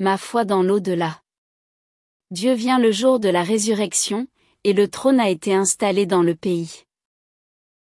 ma foi dans l'au-delà. Dieu vient le jour de la résurrection, et le trône a été installé dans le pays.